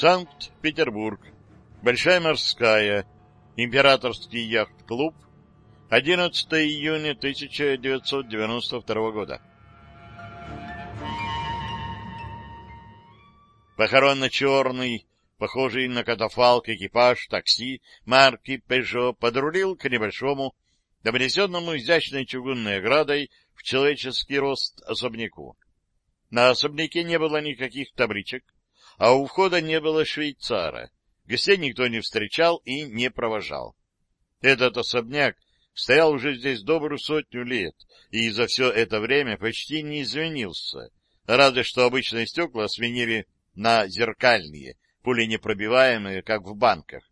Санкт-Петербург. Большая морская. Императорский яхт-клуб. 11 июня 1992 года. Похоронно-черный, похожий на катафалк экипаж такси марки «Пежо» подрулил к небольшому, обнесенному изящной чугунной оградой в человеческий рост особняку. На особняке не было никаких табличек, а у входа не было швейцара. Гостей никто не встречал и не провожал. Этот особняк стоял уже здесь добрую сотню лет, и за все это время почти не изменился, разве что обычные стекла сменили на зеркальные, пуленепробиваемые, как в банках.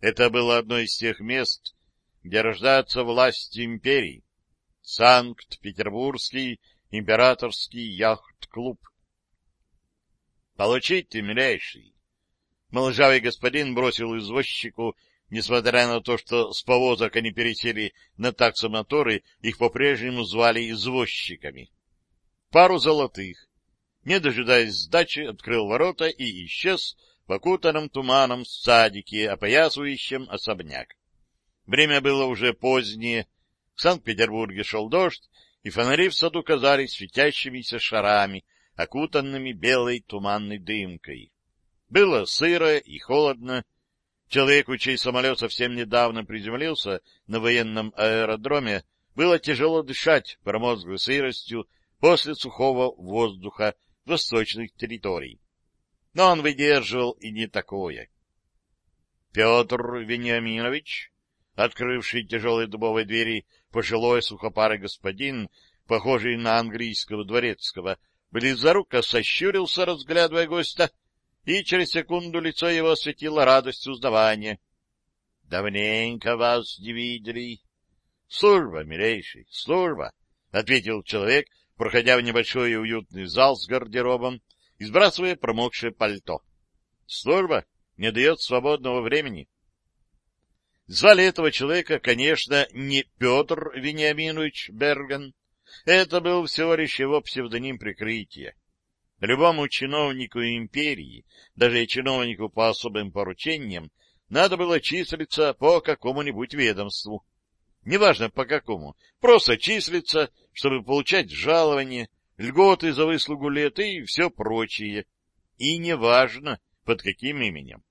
Это было одно из тех мест, где рождается власть империи. Санкт-Петербургский императорский яхт-клуб. Получите, милейший. Моложавый господин бросил извозчику, несмотря на то, что с повозок они пересели на таксомоторы, их по-прежнему звали извозчиками. Пару золотых, не дожидаясь сдачи, открыл ворота и исчез в окутанном туманом садике, опоясывающем особняк. Время было уже позднее, в Санкт-Петербурге шел дождь, и фонари в саду казались светящимися шарами, окутанными белой туманной дымкой. Было сыро и холодно. Человеку, чей самолет совсем недавно приземлился на военном аэродроме, было тяжело дышать промозглой сыростью после сухого воздуха восточных территорий. Но он выдерживал и не такое. Петр Вениаминович, открывший тяжелые дубовые двери, пожилой сухопарый господин, похожий на английского дворецкого, близоруко сощурился, разглядывая гостя, и через секунду лицо его осветило радость узнавания. — Давненько вас не видели. — Служба, милейший, служба, — ответил человек, проходя в небольшой и уютный зал с гардеробом и сбрасывая промокшее пальто. Служба не дает свободного времени. Звали этого человека, конечно, не Петр Вениаминович Берген. Это был всего лишь его псевдоним прикрытия. Любому чиновнику империи, даже чиновнику по особым поручениям, надо было числиться по какому-нибудь ведомству. Неважно по какому, просто числиться, чтобы получать жалование, льготы за выслугу лет и все прочее. И неважно, под каким именем.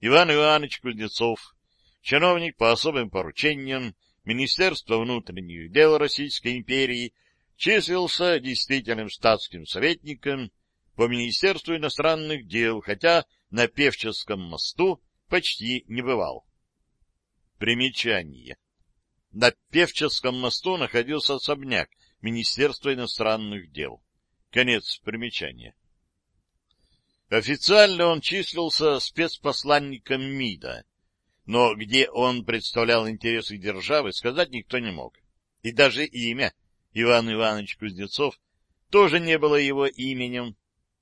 Иван Иванович Кузнецов, чиновник по особым поручениям Министерства внутренних дел Российской империи, числился действительным статским советником по Министерству иностранных дел, хотя на Певческом мосту почти не бывал. Примечание. На Певческом мосту находился особняк Министерства иностранных дел. Конец примечания. Официально он числился спецпосланником МИДа, но где он представлял интересы державы, сказать никто не мог. И даже имя Иван Иванович Кузнецов тоже не было его именем.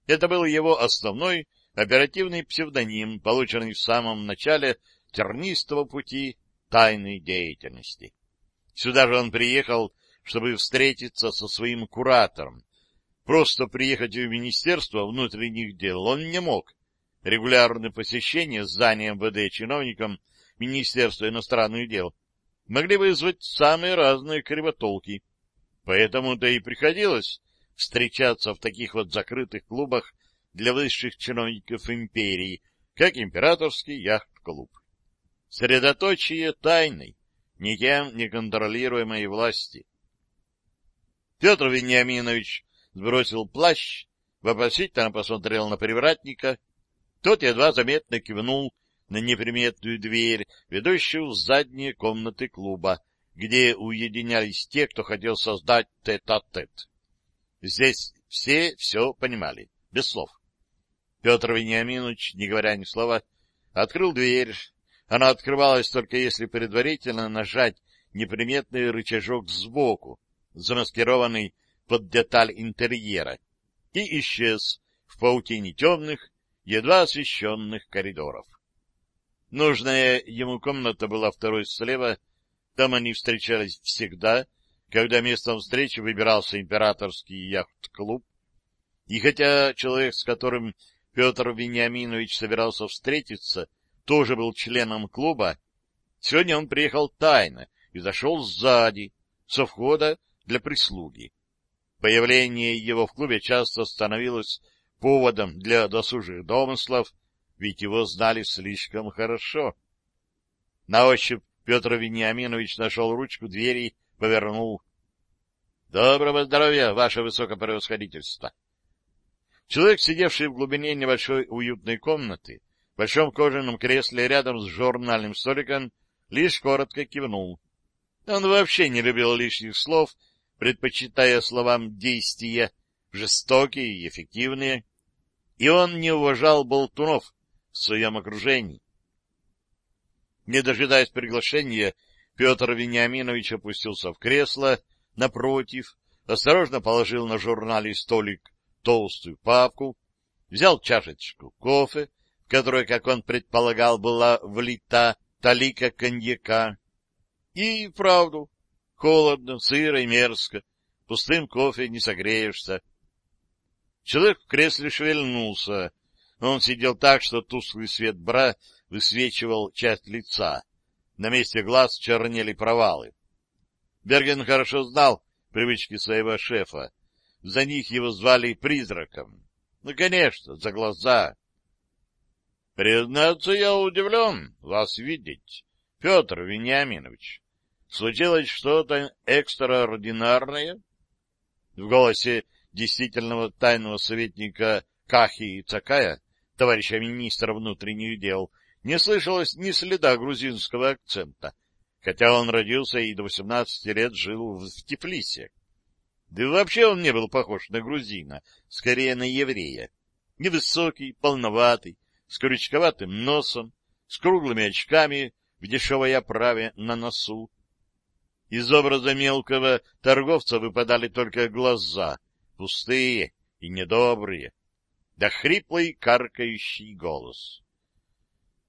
Это был его основной оперативный псевдоним, полученный в самом начале тернистого пути тайной деятельности. Сюда же он приехал, чтобы встретиться со своим куратором. Просто приехать в Министерство внутренних дел он не мог. Регулярное посещение здания МВД чиновникам Министерства иностранных дел могли вызвать самые разные кривотолки. Поэтому-то и приходилось встречаться в таких вот закрытых клубах для высших чиновников империи, как императорский яхт-клуб. Средоточие тайной, никем не контролируемой власти. Петр Вениаминович сбросил плащ, вопросительно посмотрел на привратника. Тот едва заметно кивнул на неприметную дверь, ведущую в задние комнаты клуба, где уединялись те, кто хотел создать тет-а-тет. -тет. Здесь все все понимали, без слов. Петр Вениаминович, не говоря ни слова, открыл дверь. Она открывалась только если предварительно нажать неприметный рычажок сбоку, замаскированный под деталь интерьера, и исчез в паутине темных, едва освещенных коридоров. Нужная ему комната была второй слева, там они встречались всегда, когда местом встречи выбирался императорский яхт-клуб. И хотя человек, с которым Петр Вениаминович собирался встретиться, тоже был членом клуба, сегодня он приехал тайно и зашел сзади, со входа для прислуги. Появление его в клубе часто становилось поводом для досужих домыслов, ведь его знали слишком хорошо. На ощупь Петр Вениаминович нашел ручку двери, повернул. — Доброго здоровья, ваше высокопревосходительство! Человек, сидевший в глубине небольшой уютной комнаты, в большом кожаном кресле рядом с журнальным столиком, лишь коротко кивнул. Он вообще не любил лишних слов, предпочитая словам действия, жестокие и эффективные, и он не уважал болтунов в своем окружении. Не дожидаясь приглашения, Петр Вениаминович опустился в кресло напротив, осторожно положил на журнале столик толстую папку, взял чашечку кофе, в которой, как он предполагал, была влита талика коньяка. И, вправду, холодно, сыро и мерзко, пустым кофе не согреешься. Человек в кресле шевельнулся. Он сидел так, что тусклый свет бра высвечивал часть лица. На месте глаз чернели провалы. Берген хорошо знал привычки своего шефа. За них его звали призраком. Ну, конечно, за глаза. Признаться, я удивлен вас видеть, Петр Вениаминович. Случилось что-то экстраординарное? В голосе действительного тайного советника Кахи Цакая, товарища министра внутренних дел, не слышалось ни следа грузинского акцента, хотя он родился и до 18 лет жил в Тифлисе. Да и вообще он не был похож на грузина, скорее на еврея. Невысокий, полноватый, с крючковатым носом, с круглыми очками в дешевой оправе на носу. Из образа мелкого торговца выпадали только глаза, пустые и недобрые, да хриплый каркающий голос.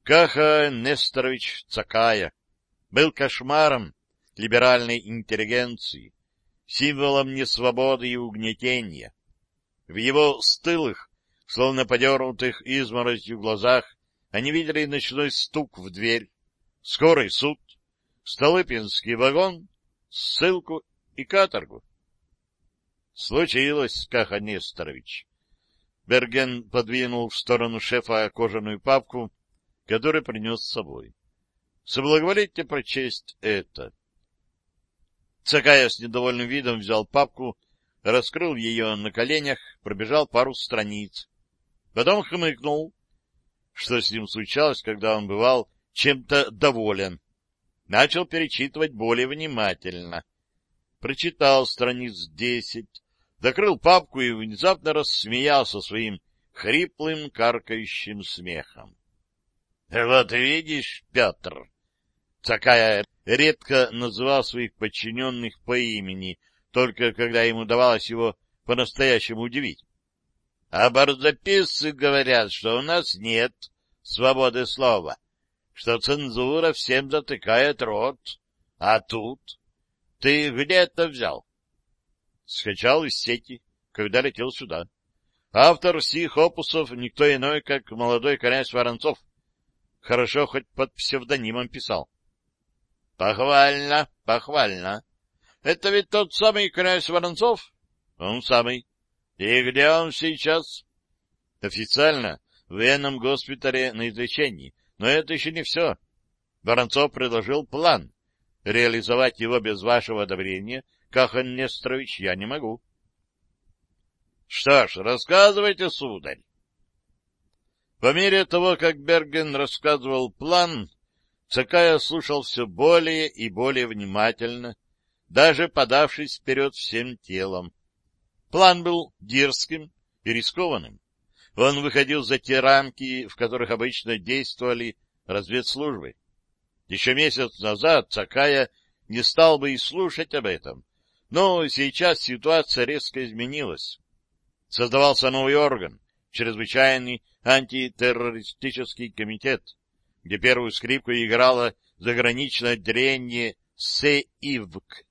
Каха Несторович Цакая был кошмаром либеральной интеллигенции, символом несвободы и угнетения. В его стылых, словно подернутых изморозью глазах, они видели ночной стук в дверь, скорый суд, Столыпинский вагон, ссылку и каторгу. Случилось, Каха Несторович. Берген подвинул в сторону шефа кожаную папку, который принес с собой. Соблаговолите прочесть это. Цакая с недовольным видом взял папку, раскрыл ее на коленях, пробежал пару страниц. Потом хмыкнул, что с ним случалось, когда он бывал чем-то доволен. Начал перечитывать более внимательно. Прочитал страниц десять, закрыл папку и внезапно рассмеялся своим хриплым, каркающим смехом. — Вот видишь, Петр, Цакая редко называл своих подчиненных по имени, только когда ему удавалось его по-настоящему удивить. А барзаписцы говорят, что у нас нет свободы слова, что цензура всем затыкает рот. А тут? Ты где это взял? Скачал из сети, когда летел сюда. Автор сих опусов никто иной, как молодой князь Воронцов. Хорошо, хоть под псевдонимом писал. — Похвально, похвально. Это ведь тот самый князь Воронцов? — Он самый. — И где он сейчас? — Официально в военном госпитале на излечении. Но это еще не все. Воронцов предложил план. Реализовать его без вашего одобрения, Кахан Нестрович, я не могу. — Что ж, рассказывайте, сударь. По мере того, как Берген рассказывал план, Цакая слушал все более и более внимательно, даже подавшись вперед всем телом. План был дерзким и рискованным. Он выходил за те рамки, в которых обычно действовали разведслужбы. Еще месяц назад Цакая не стал бы и слушать об этом, но сейчас ситуация резко изменилась. Создавался новый орган, чрезвычайный антитеррористический комитет, где первую скрипку играло заграничное отделение СЭИВК.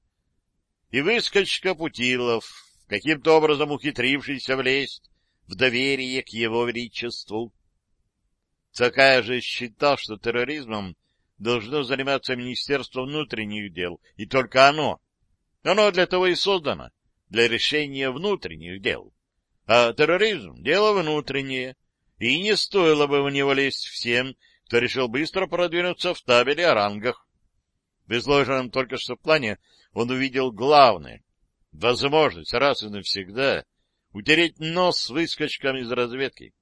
И выскочка Путилов, каким-то образом ухитрившийся влезть в доверие к его величеству. Цакая же считал, что терроризмом должно заниматься Министерство внутренних дел, и только оно. Оно для того и создано, для решения внутренних дел. А терроризм — дело внутреннее, и не стоило бы в него лезть всем, кто решил быстро продвинуться в табеле о рангах. В изложенном только что плане он увидел главное — возможность раз и навсегда утереть нос с выскочками из разведки.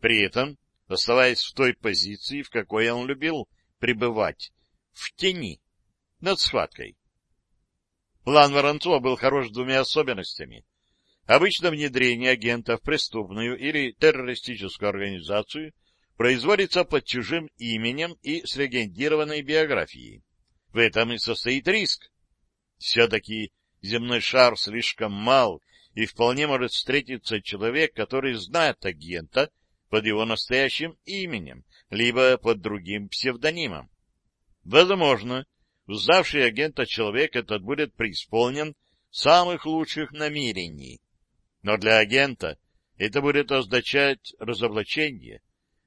При этом оставаясь в той позиции, в какой он любил пребывать, в тени, над схваткой. План Воронцова был хорош двумя особенностями. Обычно внедрение агента в преступную или террористическую организацию производится под чужим именем и с легендированной биографией. В этом и состоит риск. Все-таки земной шар слишком мал, и вполне может встретиться человек, который знает агента под его настоящим именем, либо под другим псевдонимом. Возможно, узнавший агента человек этот будет преисполнен самых лучших намерений. Но для агента это будет означать разоблачение,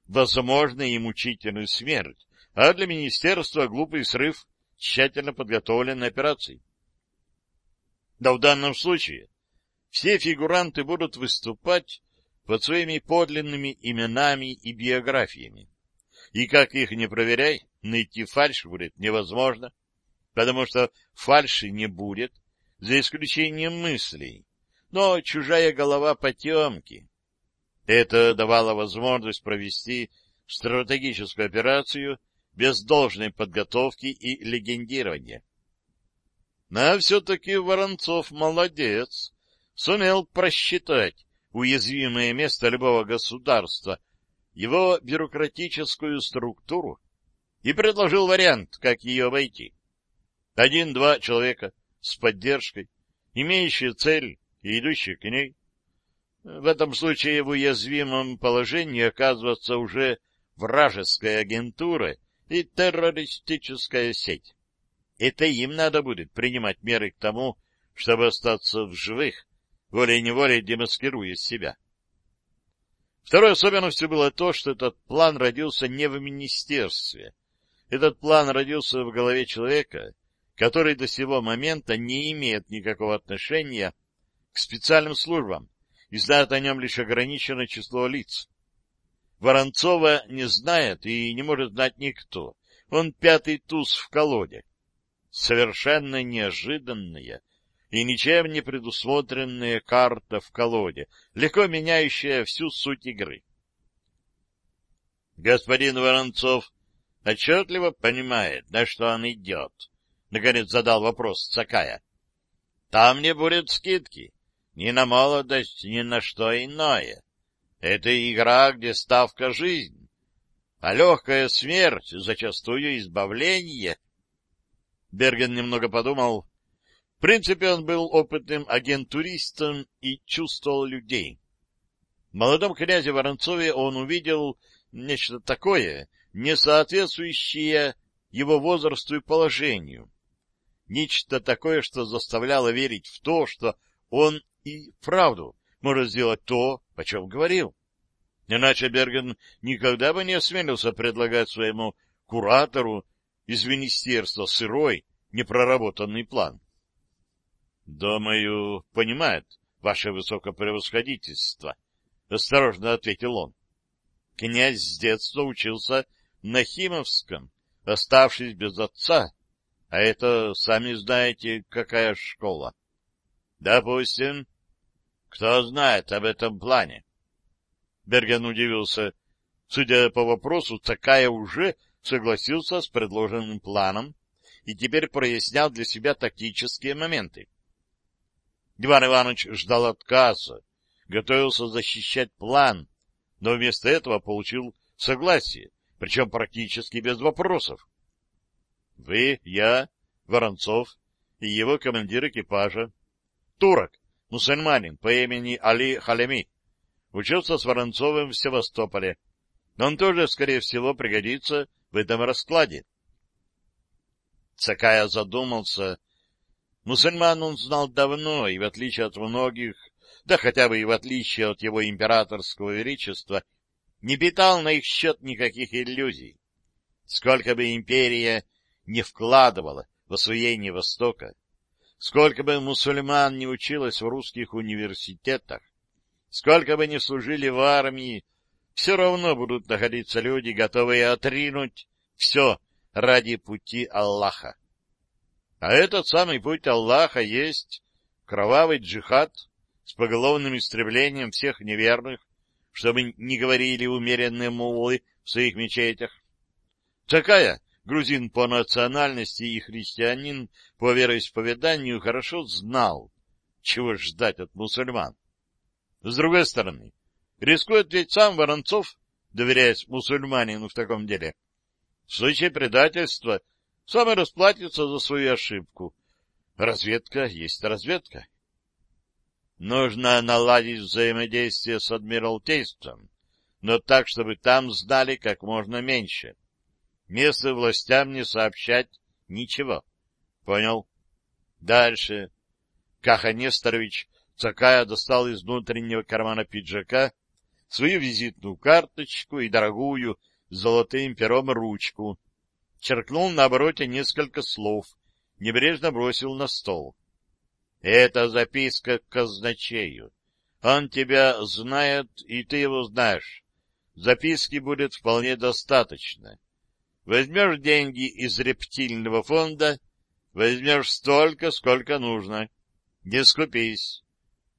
возможно, и мучительную смерть, а для министерства глупый срыв тщательно подготовленной операции. Да в данном случае все фигуранты будут выступать под своими подлинными именами и биографиями. И как их не проверяй, найти фальшь будет невозможно, потому что фальши не будет, за исключением мыслей, но чужая голова потемки. Это давало возможность провести стратегическую операцию без должной подготовки и легендирования. Но все-таки Воронцов молодец, сумел просчитать уязвимое место любого государства, его бюрократическую структуру, и предложил вариант, как ее обойти. Один-два человека с поддержкой, имеющие цель и идущие к ней. В этом случае в уязвимом положении оказывается уже вражеская агентура и террористическая сеть. Это им надо будет принимать меры к тому, чтобы остаться в живых, волей-неволей демаскируя себя. Второй особенностью было то, что этот план родился не в министерстве. Этот план родился в голове человека, который до сего момента не имеет никакого отношения к специальным службам и знает о нем лишь ограниченное число лиц. Воронцова не знает и не может знать никто. Он пятый туз в колоде. Совершенно неожиданная и ничем не предусмотренная карта в колоде, легко меняющая всю суть игры. Господин Воронцов отчетливо понимает, на что он идет. Наконец задал вопрос Цакая. Там не будет скидки ни на молодость, ни на что иное. Это игра, где ставка — жизнь, а легкая смерть, зачастую избавление. Берген немного подумал, в принципе, он был опытным агентуристом и чувствовал людей. В молодом князе Воронцове он увидел нечто такое, не соответствующее его возрасту и положению. Нечто такое, что заставляло верить в то, что он и правду может сделать то, о чем говорил. Иначе Берген никогда бы не осмелился предлагать своему куратору из министерства сырой, непроработанный план. — Думаю, понимает ваше высокопревосходительство, — осторожно ответил он. Князь с детства учился на Химовском, оставшись без отца, а это, сами знаете, какая школа. Допустим. Кто знает об этом плане? Берген удивился. Судя по вопросу, такая уже согласился с предложенным планом и теперь прояснял для себя тактические моменты. Иван Иванович ждал отказа, готовился защищать план, но вместо этого получил согласие, причем практически без вопросов. Вы, я, Воронцов и его командир экипажа. Турок, мусульманин по имени Али Халеми, учился с Воронцовым в Севастополе. Но он тоже, скорее всего, пригодится в этом раскладе. Цакая задумался, Мусульман он знал давно, и, в отличие от многих, да хотя бы и в отличие от его императорского величества, не питал на их счет никаких иллюзий. Сколько бы империя не вкладывала в освоение Востока, сколько бы мусульман не училось в русских университетах, сколько бы не служили в армии, все равно будут находиться люди, готовые отринуть все ради пути Аллаха. А этот самый путь Аллаха есть кровавый джихад с поголовным истреблением всех неверных, чтобы не говорили умеренные муллы в своих мечетях. Такая грузин по национальности и христианин по вероисповеданию хорошо знал, чего ждать от мусульман. С другой стороны, рискует ведь сам Воронцов, доверяясь мусульманину в таком деле. В случае предательства сам и расплатится за свою ошибку. Разведка есть разведка. Нужно наладить взаимодействие с Адмиралтейством, но так, чтобы там знали как можно меньше. Местным властям не сообщать ничего. Понял? Дальше. Каха Несторович Цакая достал из внутреннего кармана пиджака свою визитную карточку и дорогую с золотым пером ручку. Черкнул на обороте несколько слов, небрежно бросил на стол. Это записка к казначею. Он тебя знает, и ты его знаешь. Записки будет вполне достаточно. Возьмешь деньги из рептильного фонда, возьмешь столько, сколько нужно. Не скупись.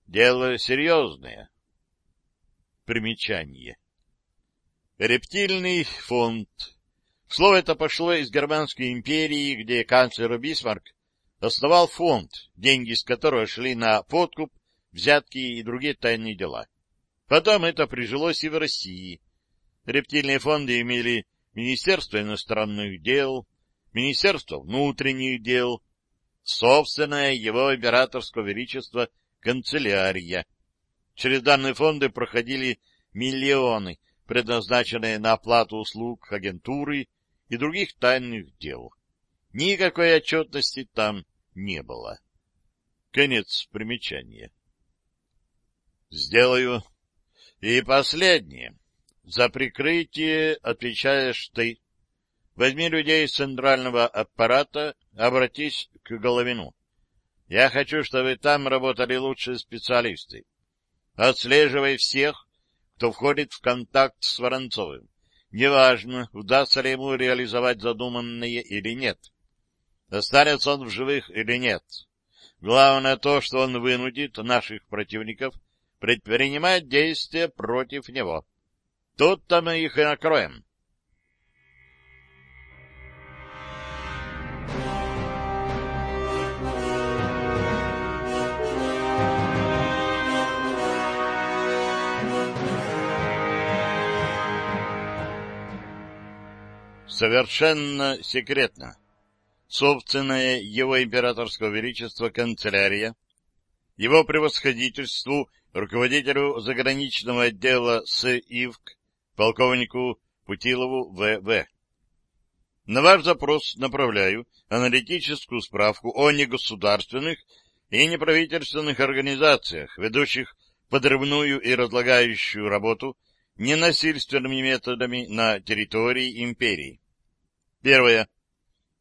Дело серьезное. Примечание. Рептильный фонд. Слово это пошло из Германской империи, где канцлер Бисмарк основал фонд, деньги из которого шли на подкуп, взятки и другие тайные дела. Потом это прижилось и в России. Рептильные фонды имели Министерство иностранных дел, Министерство внутренних дел, собственное его императорского величества канцелярия. Через данные фонды проходили миллионы, предназначенные на оплату услуг агентуры и других тайных дел. Никакой отчетности там не было. Конец примечания. Сделаю. И последнее. За прикрытие отвечаешь ты. Возьми людей из центрального аппарата, обратись к Головину. Я хочу, чтобы там работали лучшие специалисты. Отслеживай всех, кто входит в контакт с Воронцовым. Неважно, удастся ли ему реализовать задуманное или нет. Останется он в живых или нет. Главное то, что он вынудит наших противников предпринимать действия против него. Тут-то мы их и накроем. Совершенно секретно собственное его императорского величества канцелярия, его превосходительству руководителю заграничного отдела СИВК, полковнику Путилову В.В. На ваш запрос направляю аналитическую справку о негосударственных и неправительственных организациях, ведущих подрывную и разлагающую работу ненасильственными методами на территории империи. Первое.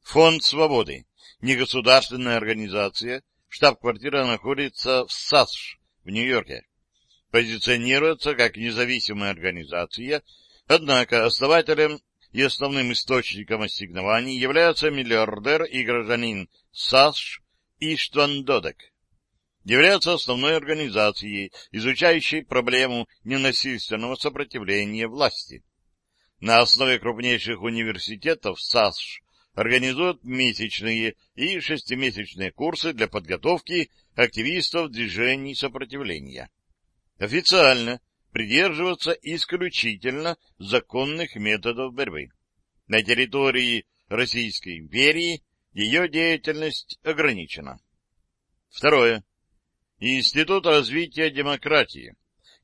Фонд свободы. Негосударственная организация. Штаб-квартира находится в САСШ в Нью-Йорке. Позиционируется как независимая организация, однако основателем и основным источником ассигнований является миллиардер и гражданин САСШ Иштван Додек. Является основной организацией, изучающей проблему ненасильственного сопротивления власти. На основе крупнейших университетов САСШ организуют месячные и шестимесячные курсы для подготовки активистов движений сопротивления. Официально придерживаться исключительно законных методов борьбы. На территории Российской империи ее деятельность ограничена. Второе. Институт развития демократии.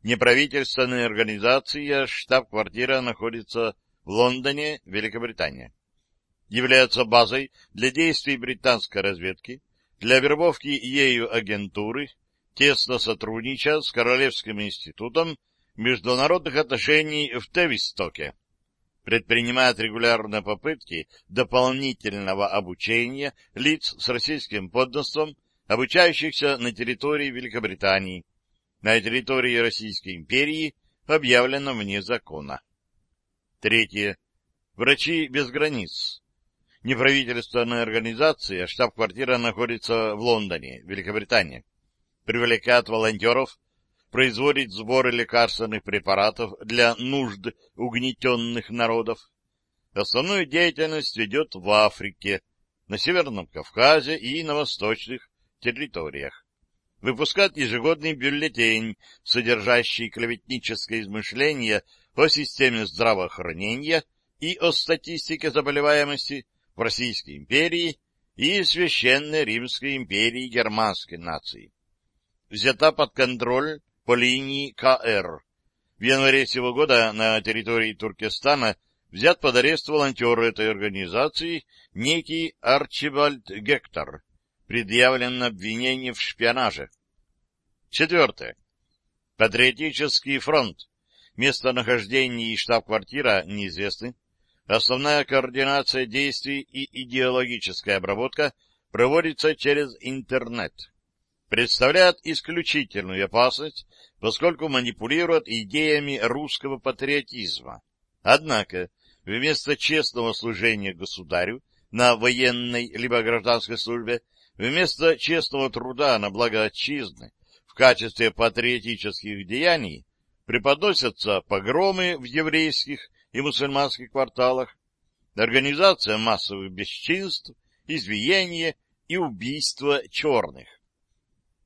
Неправительственная организация, штаб-квартира находится в Лондоне, Великобритания. Является базой для действий британской разведки, для вербовки ею агентуры, тесно сотруднича с Королевским институтом международных отношений в Тевистоке, предпринимает регулярные попытки дополнительного обучения лиц с российским подданством, обучающихся на территории Великобритании, на территории Российской империи, объявлено вне закона. Третье. Врачи без границ. Неправительственная организация, штаб-квартира находится в Лондоне, Великобритания. Привлекает волонтеров, производит сборы лекарственных препаратов для нужд угнетенных народов. Основную деятельность ведет в Африке, на Северном Кавказе и на восточных территориях. Выпускает ежегодный бюллетень, содержащий клеветническое измышление о системе здравоохранения и о статистике заболеваемости в Российской империи и Священной Римской империи германской нации. Взята под контроль по линии КР. В январе сего года на территории Туркестана взят под арест волонтер этой организации некий Арчибальд Гектор. Предъявлено обвинение в шпионаже. Четвертое. Патриотический фронт. Местонахождение и штаб-квартира неизвестны. Основная координация действий и идеологическая обработка проводится через интернет представляет исключительную опасность, поскольку манипулирует идеями русского патриотизма. Однако, вместо честного служения государю на военной либо гражданской службе, вместо честного труда на благо отчизны в качестве патриотических деяний преподносятся погромы в еврейских и мусульманских кварталах, организация массовых бесчинств, избиение и убийство черных.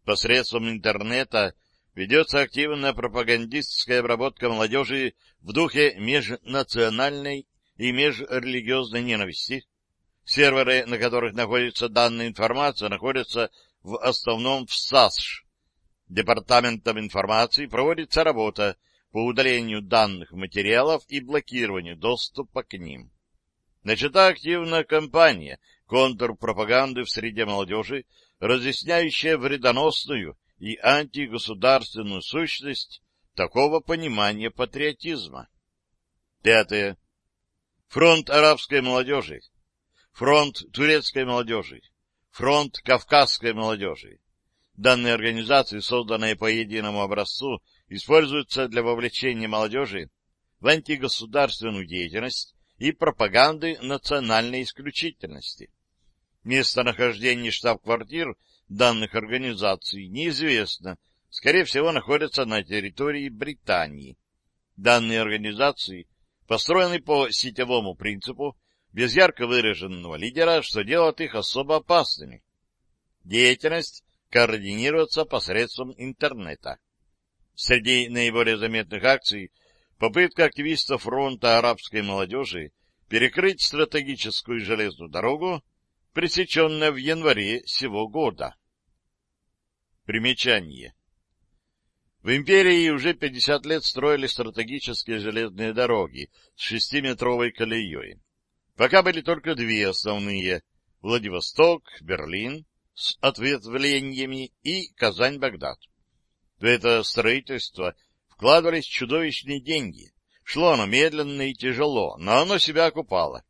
Посредством интернета ведется активная пропагандистская обработка молодежи в духе межнациональной и межрелигиозной ненависти. Серверы, на которых находится данная информация, находятся в основном в САСШ. Департаментом информации проводится работа по удалению данных материалов и блокированию доступа к ним. Начата активная кампания контрпропаганды в среде молодежи разъясняющая вредоносную и антигосударственную сущность такого понимания патриотизма. Пятое. Фронт арабской молодежи, фронт турецкой молодежи, фронт кавказской молодежи. Данные организации, созданные по единому образцу, используются для вовлечения молодежи в антигосударственную деятельность и пропаганды национальной исключительности. Местонахождение штаб-квартир данных организаций неизвестно, скорее всего, находятся на территории Британии. Данные организации построены по сетевому принципу, без ярко выраженного лидера, что делает их особо опасными. Деятельность координируется посредством интернета. Среди наиболее заметных акций попытка активистов фронта арабской молодежи перекрыть стратегическую железную дорогу пресеченная в январе сего года. Примечание. В империи уже 50 лет строили стратегические железные дороги с шестиметровой колеей. Пока были только две основные — Владивосток, Берлин с ответвлениями и Казань-Багдад. В это строительство вкладывались чудовищные деньги. Шло оно медленно и тяжело, но оно себя окупало.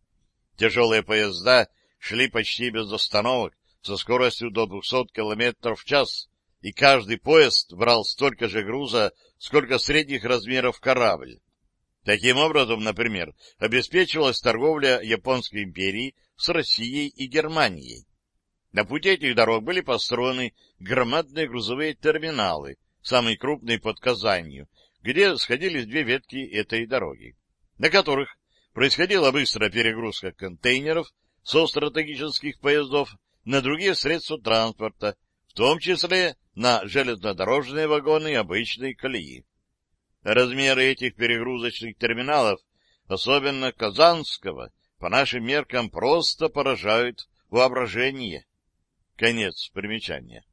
Тяжелые поезда шли почти без остановок, со скоростью до 200 км в час, и каждый поезд брал столько же груза, сколько средних размеров корабль. Таким образом, например, обеспечивалась торговля Японской империи с Россией и Германией. На пути этих дорог были построены громадные грузовые терминалы, самый крупный под Казанью, где сходились две ветки этой дороги, на которых происходила быстрая перегрузка контейнеров со стратегических поездов на другие средства транспорта, в том числе на железнодорожные вагоны обычной колеи. Размеры этих перегрузочных терминалов, особенно Казанского, по нашим меркам просто поражают воображение. Конец примечания.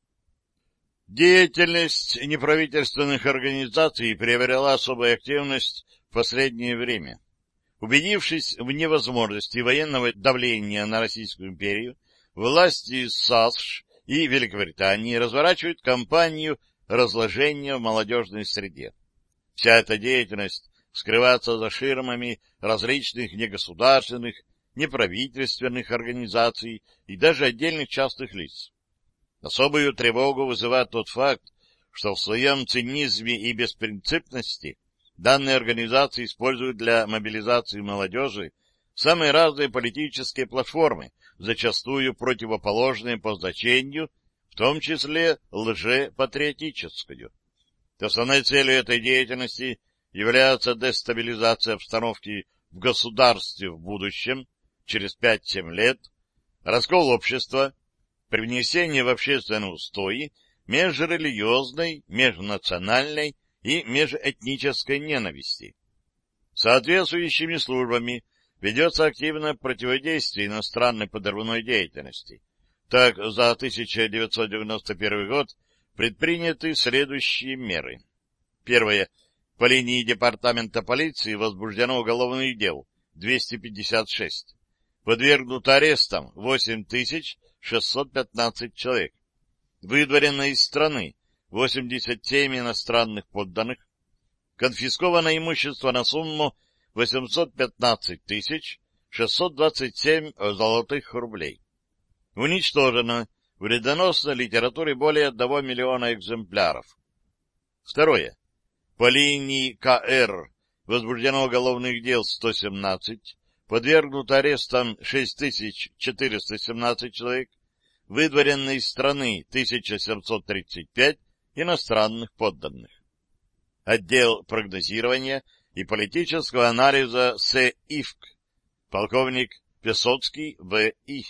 Деятельность неправительственных организаций приобрела особую активность в последнее время. Убедившись в невозможности военного давления на Российскую империю, власти САСШ и Великобритании разворачивают кампанию разложения в молодежной среде. Вся эта деятельность скрывается за ширмами различных негосударственных, неправительственных организаций и даже отдельных частных лиц. Особую тревогу вызывает тот факт, что в своем цинизме и беспринципности данные организации используют для мобилизации молодежи самые разные политические платформы, зачастую противоположные по значению, в том числе лжепатриотическую. Основной целью этой деятельности является дестабилизация обстановки в государстве в будущем, через 5-7 лет, раскол общества, привнесение в общественные устои межрелигиозной, межнациональной и межэтнической ненависти. Соответствующими службами ведется активное противодействие иностранной подрывной деятельности. Так, за 1991 год предприняты следующие меры. Первое. По линии Департамента полиции возбуждено уголовных дел 256. Подвергнуто арестам 8615 человек. Выдворено из страны 87 иностранных подданных. Конфисковано имущество на сумму 815 тысяч 627 золотых рублей. Уничтожено вредоносной литературе более 1 миллиона экземпляров. Второе. По линии КР возбуждено уголовных дел 117, подвергнуто арестам 6417 человек, выдворено из страны 1735 иностранных подданных. Отдел прогнозирования и политического анализа СИФК, полковник Песоцкий В.И.